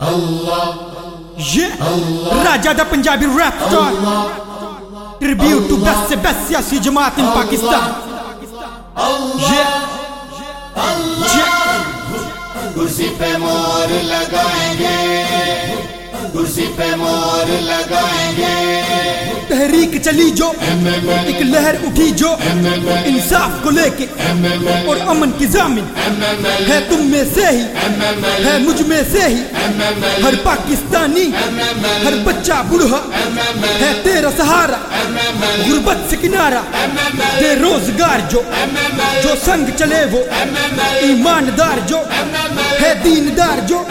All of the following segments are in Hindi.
Yeah, Raja the Punjabi rap star to to se best best jamaat जमात इन पाकिस्तान. Yeah, yeah. कुर्सी पे मोर लगाएँगे. कुर्सी पे मोर लगाएँगे. तहरीक चली जो, एक लहर उठी जो, इंसाफ को लेके और अमन की जामिन। है तुम में से ही, है मुझमें से ही, हर पाकिस्तानी, हर बच्चा बूढ़ा, है तेरा सहारा, गुर्बत से किनारा, दे रोज़गार जो जो संग चले वो, ईमानदार जो, है दीनदार जो,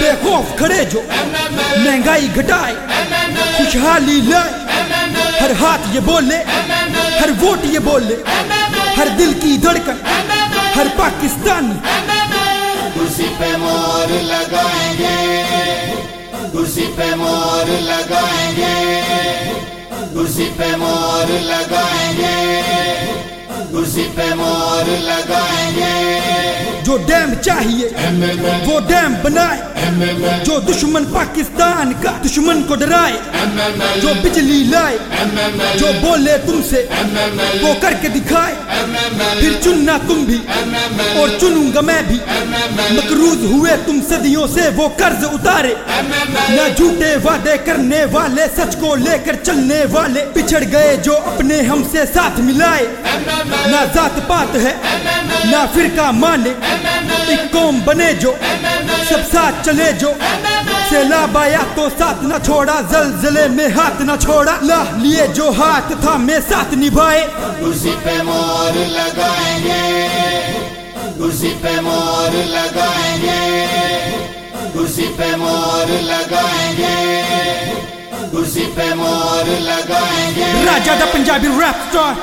बेखौफ खड़े जो, महँगाई घटाए, खुशहाली लाए हर हाथ ये बोले हर वोट ये बोले हर दिल की धड़कन हर पाकिस्तानी। कुर्सी पे मोर लगाएँगे कुर्सी पे मोर लगाएँगे कुर्सी पे मोर लगाएँगे कुर्सी पे मोर लगाएँगे। जो डैम चाहिए वो डैम बनाए। जो दुश्मन पाकिस्तान का दुश्मन को डराए जो बिजली लाए जो बोले तुमसे वो करके दिखाए फिर चुनना तुम भी और चुनूँगा मैं भी मकरूज हुए तुम सदियों से वो कर्ज उतारे ना झूठे वादे करने वाले सच को लेकर चलने वाले पिछड़ गए जो अपने हमसे साथ मिलाए ना जात पात है ना फिरका माने एक कौम बने जो सब साथ चले जो। सैलाब आया तो साथ न छोड़ा। जलजले में हाथ न छोड़ा। ला लिए जो हाथ था मैं साथ निभाए। कुर्सी पे मोर लगाएँगे। कुर्सी पे मोर लगाएँगे। कुर्सी पे मोर लगाएँगे। कुर्सी पे मोर लगाएँगे। Raja the Punjabi rap star